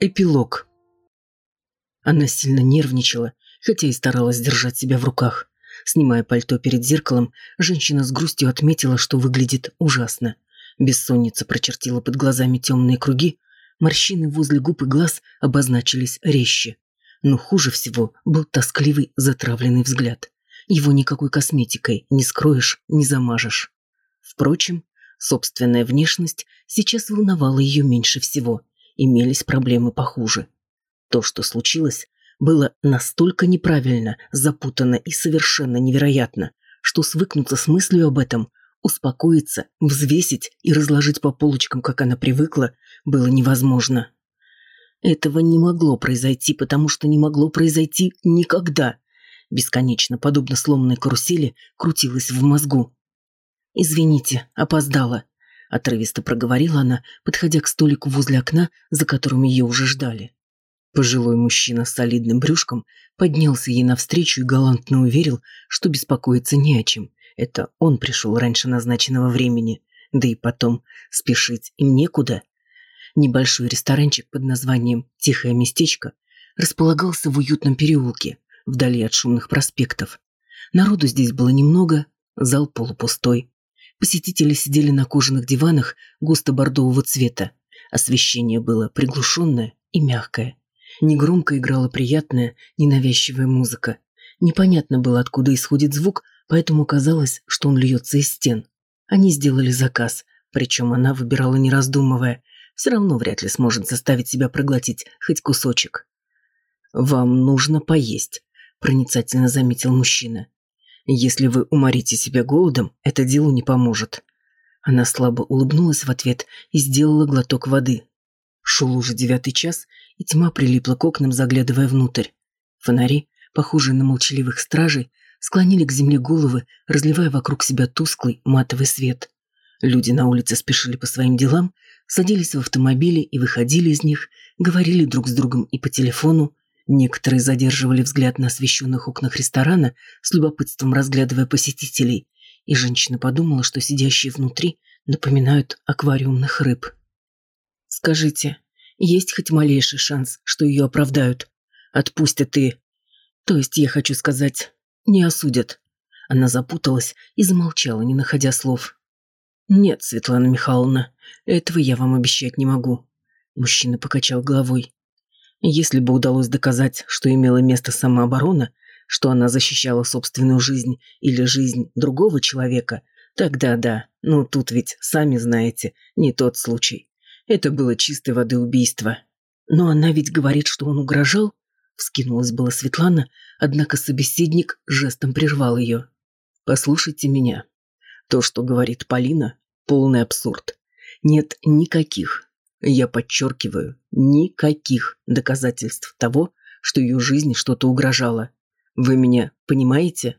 Эпилог. Она сильно нервничала, хотя и старалась держать себя в руках. Снимая пальто перед зеркалом, женщина с грустью отметила, что выглядит ужасно. Бессонница прочертила под глазами темные круги, морщины возле губ и глаз обозначились резче. Но хуже всего был тоскливый затравленный взгляд. Его никакой косметикой не скроешь, не замажешь. Впрочем, собственная внешность сейчас волновала ее меньше всего – имелись проблемы похуже. То, что случилось, было настолько неправильно, запутанно и совершенно невероятно, что свыкнуться с мыслью об этом, успокоиться, взвесить и разложить по полочкам, как она привыкла, было невозможно. Этого не могло произойти, потому что не могло произойти никогда. Бесконечно, подобно сломанной карусели, крутилась в мозгу. «Извините, опоздала», — отрывисто проговорила она, подходя к столику возле окна, за которым ее уже ждали. Пожилой мужчина с солидным брюшком поднялся ей навстречу и галантно уверил, что беспокоиться не о чем. Это он пришел раньше назначенного времени. Да и потом, спешить им некуда. Небольшой ресторанчик под названием «Тихое местечко» располагался в уютном переулке, вдали от шумных проспектов. Народу здесь было немного, зал полупустой. Посетители сидели на кожаных диванах густо-бордового цвета. Освещение было приглушенное и мягкое. Негромко играла приятная, ненавязчивая музыка. Непонятно было, откуда исходит звук, поэтому казалось, что он льется из стен. Они сделали заказ, причем она выбирала не раздумывая. Все равно вряд ли сможет заставить себя проглотить хоть кусочек. «Вам нужно поесть», — проницательно заметил мужчина. Если вы уморите себя голодом, это делу не поможет». Она слабо улыбнулась в ответ и сделала глоток воды. Шел уже девятый час, и тьма прилипла к окнам, заглядывая внутрь. Фонари, похожие на молчаливых стражей, склонили к земле головы, разливая вокруг себя тусклый матовый свет. Люди на улице спешили по своим делам, садились в автомобили и выходили из них, говорили друг с другом и по телефону, Некоторые задерживали взгляд на освещенных окнах ресторана, с любопытством разглядывая посетителей, и женщина подумала, что сидящие внутри напоминают аквариумных рыб. «Скажите, есть хоть малейший шанс, что ее оправдают? Отпустят и... То есть, я хочу сказать, не осудят?» Она запуталась и замолчала, не находя слов. «Нет, Светлана Михайловна, этого я вам обещать не могу». Мужчина покачал головой. Если бы удалось доказать, что имела место самооборона, что она защищала собственную жизнь или жизнь другого человека, тогда да, но тут ведь, сами знаете, не тот случай. Это было чистой воды убийство. Но она ведь говорит, что он угрожал, вскинулась была Светлана, однако собеседник жестом прервал ее. «Послушайте меня. То, что говорит Полина, полный абсурд. Нет никаких, я подчеркиваю, никаких доказательств того, что ее жизни что-то угрожало. Вы меня понимаете?»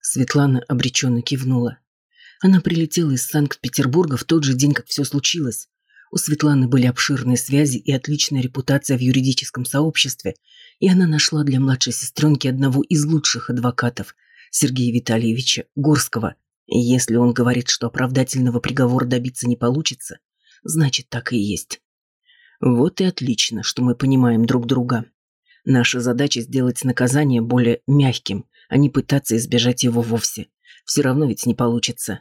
Светлана обреченно кивнула. Она прилетела из Санкт-Петербурга в тот же день, как все случилось. У Светланы были обширные связи и отличная репутация в юридическом сообществе, и она нашла для младшей сестренки одного из лучших адвокатов, Сергея Витальевича Горского. Если он говорит, что оправдательного приговора добиться не получится, значит, так и есть. Вот и отлично, что мы понимаем друг друга. Наша задача сделать наказание более мягким, а не пытаться избежать его вовсе. Все равно ведь не получится.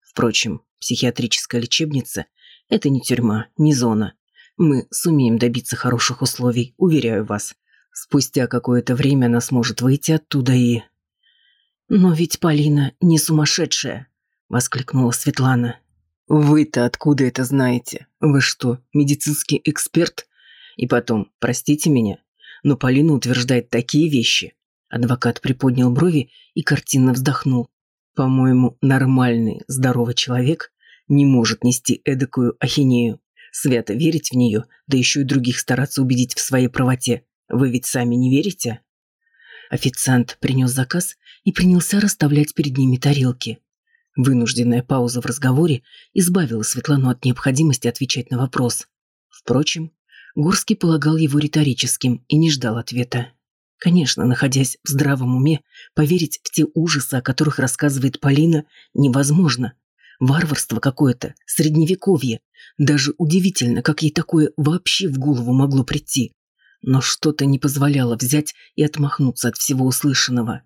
Впрочем, психиатрическая лечебница – это не тюрьма, не зона. Мы сумеем добиться хороших условий, уверяю вас. Спустя какое-то время она сможет выйти оттуда и... «Но ведь Полина не сумасшедшая!» – воскликнула Светлана. «Вы-то откуда это знаете? Вы что, медицинский эксперт? И потом, простите меня, но Полина утверждает такие вещи». Адвокат приподнял брови и картинно вздохнул. «По-моему, нормальный, здоровый человек не может нести эдакую ахинею. Свято верить в нее, да еще и других стараться убедить в своей правоте. Вы ведь сами не верите?» Официант принес заказ и принялся расставлять перед ними тарелки. Вынужденная пауза в разговоре избавила Светлану от необходимости отвечать на вопрос. Впрочем, Горский полагал его риторическим и не ждал ответа. Конечно, находясь в здравом уме, поверить в те ужасы, о которых рассказывает Полина, невозможно. Варварство какое-то, средневековье. Даже удивительно, как ей такое вообще в голову могло прийти. Но что-то не позволяло взять и отмахнуться от всего услышанного.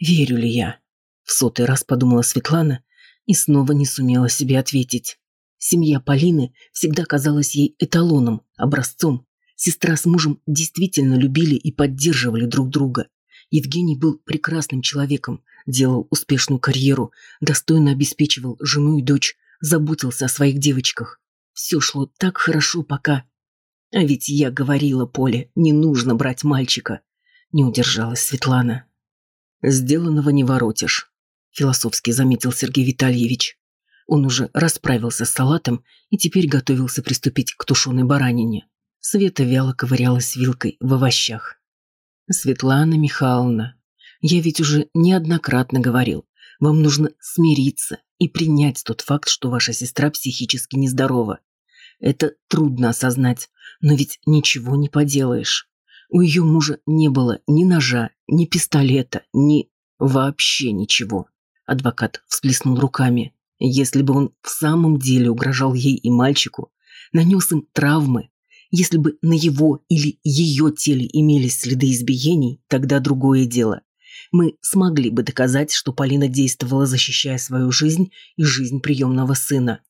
Верю ли я? В сотый раз подумала Светлана и снова не сумела себе ответить. Семья Полины всегда казалась ей эталоном, образцом. Сестра с мужем действительно любили и поддерживали друг друга. Евгений был прекрасным человеком, делал успешную карьеру, достойно обеспечивал жену и дочь, заботился о своих девочках. Все шло так хорошо, пока... А ведь я говорила Поле, не нужно брать мальчика. Не удержалась Светлана. «Сделанного не воротишь», – философски заметил Сергей Витальевич. Он уже расправился с салатом и теперь готовился приступить к тушеной баранине. Света вяло ковырялась вилкой в овощах. «Светлана Михайловна, я ведь уже неоднократно говорил, вам нужно смириться и принять тот факт, что ваша сестра психически нездорова. Это трудно осознать, но ведь ничего не поделаешь. У ее мужа не было ни ножа, ни пистолета, ни... вообще ничего. Адвокат всплеснул руками. Если бы он в самом деле угрожал ей и мальчику, нанес им травмы, если бы на его или ее теле имелись следы избиений, тогда другое дело. Мы смогли бы доказать, что Полина действовала, защищая свою жизнь и жизнь приемного сына.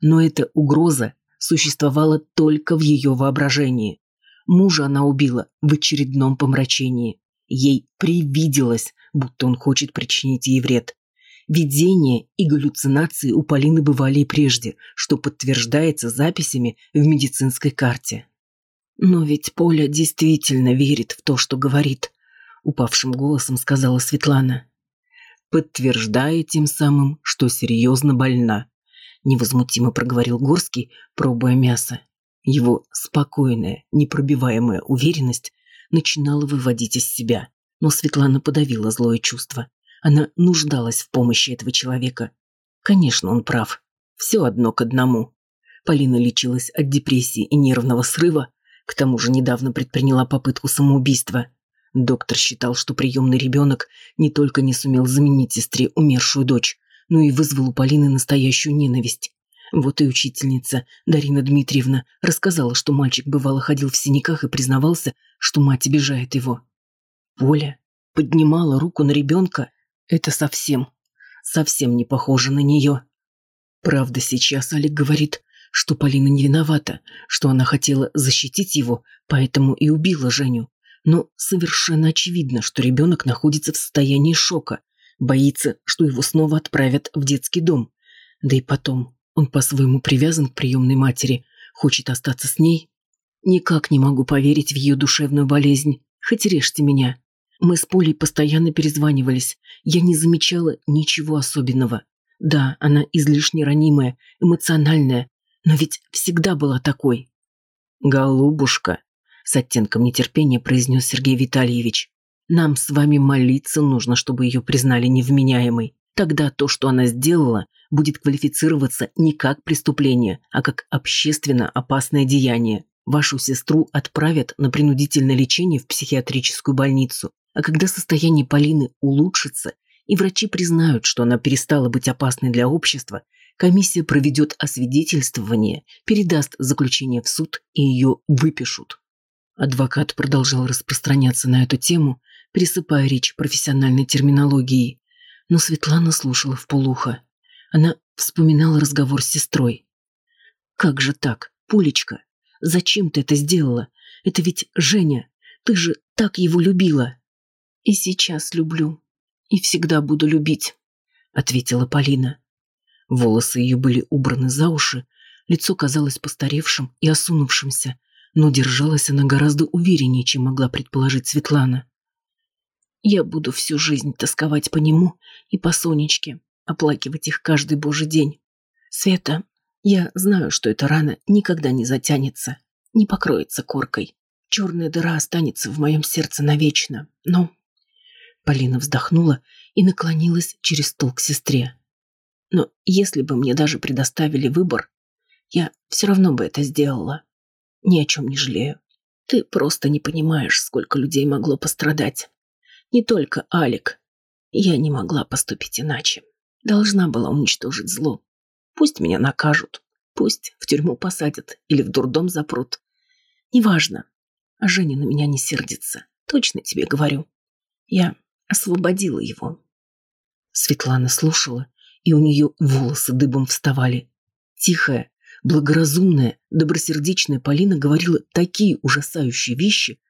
Но эта угроза существовала только в ее воображении. Мужа она убила в очередном помрачении. Ей привиделось, будто он хочет причинить ей вред. Видения и галлюцинации у Полины бывали и прежде, что подтверждается записями в медицинской карте. Но ведь Поля действительно верит в то, что говорит, упавшим голосом сказала Светлана. Подтверждая тем самым, что серьезно больна, невозмутимо проговорил Горский, пробуя мясо. Его спокойная, непробиваемая уверенность начинала выводить из себя, но Светлана подавила злое чувство. Она нуждалась в помощи этого человека. Конечно, он прав. Все одно к одному. Полина лечилась от депрессии и нервного срыва, к тому же недавно предприняла попытку самоубийства. Доктор считал, что приемный ребенок не только не сумел заменить сестре умершую дочь, но и вызвал у Полины настоящую ненависть. Вот и учительница Дарина Дмитриевна рассказала, что мальчик бывало ходил в синяках и признавался, что мать обижает его. Поля поднимала руку на ребенка это совсем, совсем не похоже на нее. Правда, сейчас Олег говорит, что Полина не виновата, что она хотела защитить его, поэтому и убила Женю. Но совершенно очевидно, что ребенок находится в состоянии шока, боится, что его снова отправят в детский дом. Да и потом, он по-своему привязан к приемной матери, хочет остаться с ней. Никак не могу поверить в ее душевную болезнь, хоть режьте меня. Мы с Полей постоянно перезванивались. Я не замечала ничего особенного. Да, она излишне ранимая, эмоциональная, но ведь всегда была такой. «Голубушка», — с оттенком нетерпения произнес Сергей Витальевич, «нам с вами молиться нужно, чтобы ее признали невменяемой. Тогда то, что она сделала, будет квалифицироваться не как преступление, а как общественно опасное деяние. Вашу сестру отправят на принудительное лечение в психиатрическую больницу, а когда состояние Полины улучшится, и врачи признают, что она перестала быть опасной для общества, комиссия проведет освидетельствование, передаст заключение в суд и ее выпишут. Адвокат продолжал распространяться на эту тему, пересыпая речь профессиональной терминологией, но Светлана слушала в полухо. Она вспоминала разговор с сестрой. «Как же так, Пулечка? Зачем ты это сделала? Это ведь Женя. Ты же так его любила!» И сейчас люблю. И всегда буду любить», — ответила Полина. Волосы ее были убраны за уши, лицо казалось постаревшим и осунувшимся, но держалась она гораздо увереннее, чем могла предположить Светлана. «Я буду всю жизнь тосковать по нему и по Сонечке, оплакивать их каждый божий день. Света, я знаю, что эта рана никогда не затянется, не покроется коркой. Черная дыра останется в моем сердце навечно, но Полина вздохнула и наклонилась через стол к сестре. Но если бы мне даже предоставили выбор, я все равно бы это сделала. Ни о чем не жалею. Ты просто не понимаешь, сколько людей могло пострадать. Не только Алик. Я не могла поступить иначе. Должна была уничтожить зло. Пусть меня накажут, пусть в тюрьму посадят или в дурдом запрут. Неважно. А Женя на меня не сердится. Точно тебе говорю. Я освободила его. Светлана слушала, и у нее волосы дыбом вставали. Тихая, благоразумная, добросердечная Полина говорила такие ужасающие вещи,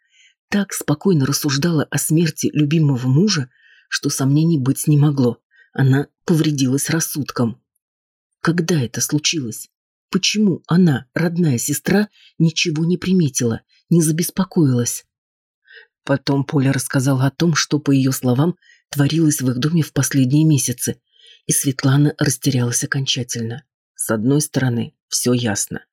так спокойно рассуждала о смерти любимого мужа, что сомнений быть не могло. Она повредилась рассудком. Когда это случилось? Почему она, родная сестра, ничего не приметила, не забеспокоилась? Потом Поля рассказала о том, что, по ее словам, творилось в их доме в последние месяцы, и Светлана растерялась окончательно. С одной стороны, все ясно.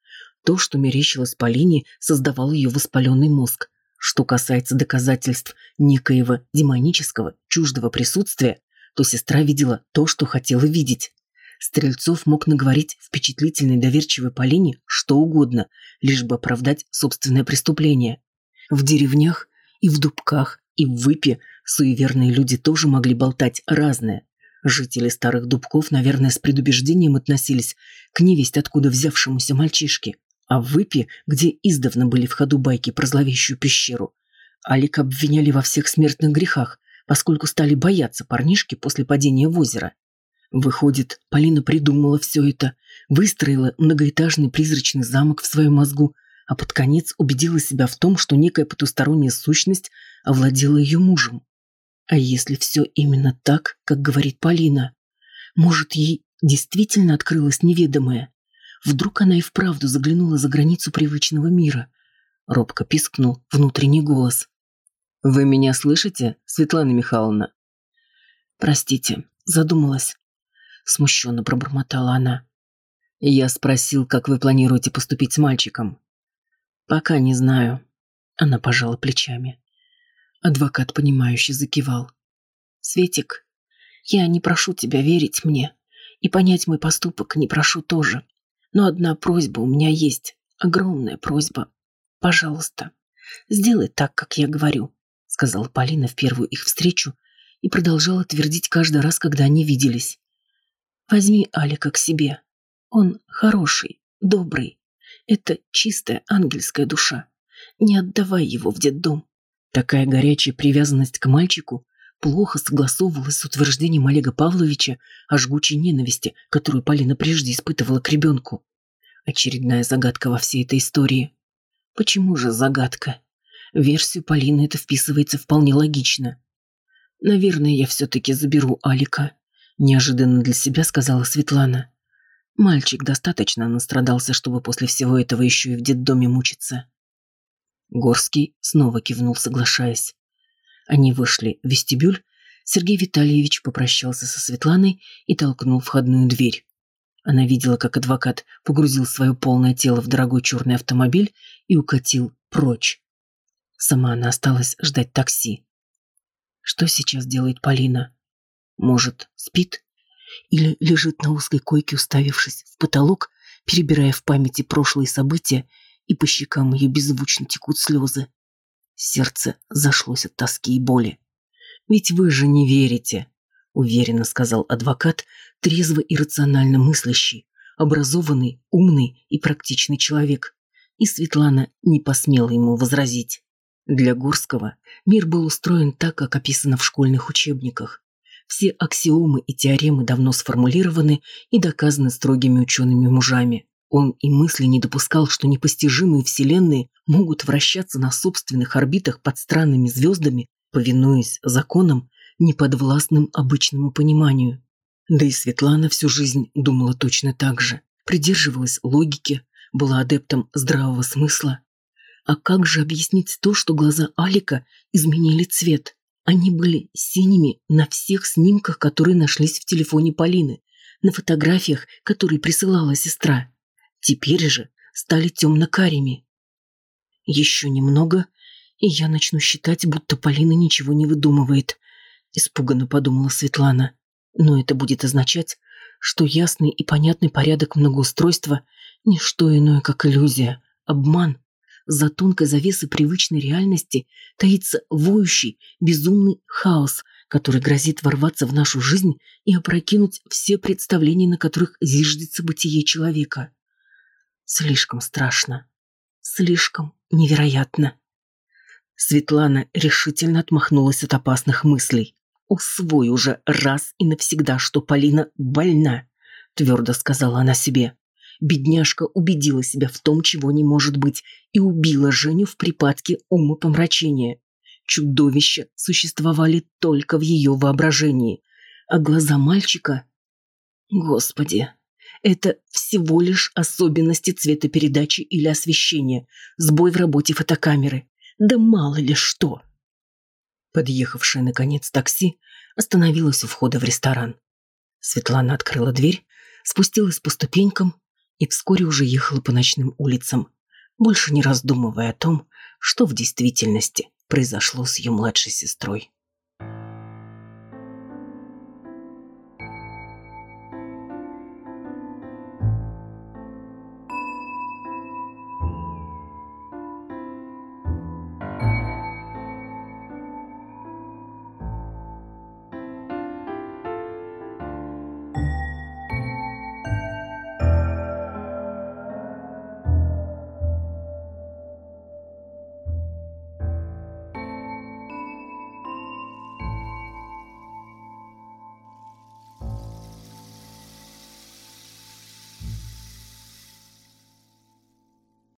То, что мерещилось Полине, создавал ее воспаленный мозг. Что касается доказательств некоего демонического, чуждого присутствия, то сестра видела то, что хотела видеть. Стрельцов мог наговорить впечатлительной доверчивой Полине что угодно, лишь бы оправдать собственное преступление. В деревнях и в дубках, и в выпе суеверные люди тоже могли болтать разное. Жители старых дубков, наверное, с предубеждением относились к невесть откуда взявшемуся мальчишке. А в выпе, где издавна были в ходу байки про зловещую пещеру, Алик обвиняли во всех смертных грехах, поскольку стали бояться парнишки после падения в озеро. Выходит, Полина придумала все это, выстроила многоэтажный призрачный замок в своем мозгу, а под конец убедила себя в том, что некая потусторонняя сущность овладела ее мужем. А если все именно так, как говорит Полина? Может, ей действительно открылось неведомое? Вдруг она и вправду заглянула за границу привычного мира? Робко пискнул внутренний голос. «Вы меня слышите, Светлана Михайловна?» «Простите, задумалась. Смущенно пробормотала она. Я спросил, как вы планируете поступить с мальчиком. Пока не знаю. Она пожала плечами. Адвокат, понимающе закивал. Светик, я не прошу тебя верить мне. И понять мой поступок не прошу тоже. Но одна просьба у меня есть. Огромная просьба. Пожалуйста, сделай так, как я говорю, сказала Полина в первую их встречу и продолжала твердить каждый раз, когда они виделись. Возьми Алика к себе. Он хороший, добрый. Это чистая ангельская душа. Не отдавай его в детдом. Такая горячая привязанность к мальчику плохо согласовывалась с утверждением Олега Павловича о жгучей ненависти, которую Полина прежде испытывала к ребенку. Очередная загадка во всей этой истории. Почему же загадка? Версию Полины это вписывается вполне логично. Наверное, я все-таки заберу Алика. Неожиданно для себя сказала Светлана. Мальчик достаточно настрадался, чтобы после всего этого еще и в детдоме мучиться. Горский снова кивнул, соглашаясь. Они вышли в вестибюль, Сергей Витальевич попрощался со Светланой и толкнул входную дверь. Она видела, как адвокат погрузил свое полное тело в дорогой черный автомобиль и укатил прочь. Сама она осталась ждать такси. Что сейчас делает Полина? Может, спит? Или лежит на узкой койке, уставившись в потолок, перебирая в памяти прошлые события, и по щекам ее беззвучно текут слезы. Сердце зашлось от тоски и боли. «Ведь вы же не верите», — уверенно сказал адвокат, трезво и рационально мыслящий, образованный, умный и практичный человек. И Светлана не посмела ему возразить. Для Горского мир был устроен так, как описано в школьных учебниках. Все аксиомы и теоремы давно сформулированы и доказаны строгими учеными мужами. Он и мысли не допускал, что непостижимые вселенные могут вращаться на собственных орбитах под странными звездами, повинуясь законам, неподвластным обычному пониманию. Да и Светлана всю жизнь думала точно так же. Придерживалась логики, была адептом здравого смысла. А как же объяснить то, что глаза Алика изменили цвет? Они были синими на всех снимках, которые нашлись в телефоне Полины, на фотографиях, которые присылала сестра. Теперь же стали темно-карими. Еще немного, и я начну считать, будто Полина ничего не выдумывает, испуганно подумала Светлана. Но это будет означать, что ясный и понятный порядок многоустройства – не что иное, как иллюзия, обман, за тонкой завесой привычной реальности таится воющий, безумный хаос, который грозит ворваться в нашу жизнь и опрокинуть все представления, на которых зиждется бытие человека. Слишком страшно. Слишком невероятно. Светлана решительно отмахнулась от опасных мыслей. «Усвой уже раз и навсегда, что Полина больна», – твердо сказала она себе. Бедняжка убедила себя в том, чего не может быть, и убила Женю в припадке умопомрачения. Чудовища существовали только в ее воображении, а глаза мальчика... Господи, это всего лишь особенности цветопередачи или освещения, сбой в работе фотокамеры. Да мало ли что. Подъехавшее, наконец, такси остановилось у входа в ресторан. Светлана открыла дверь, спустилась по ступенькам и вскоре уже ехала по ночным улицам, больше не раздумывая о том, что в действительности произошло с ее младшей сестрой.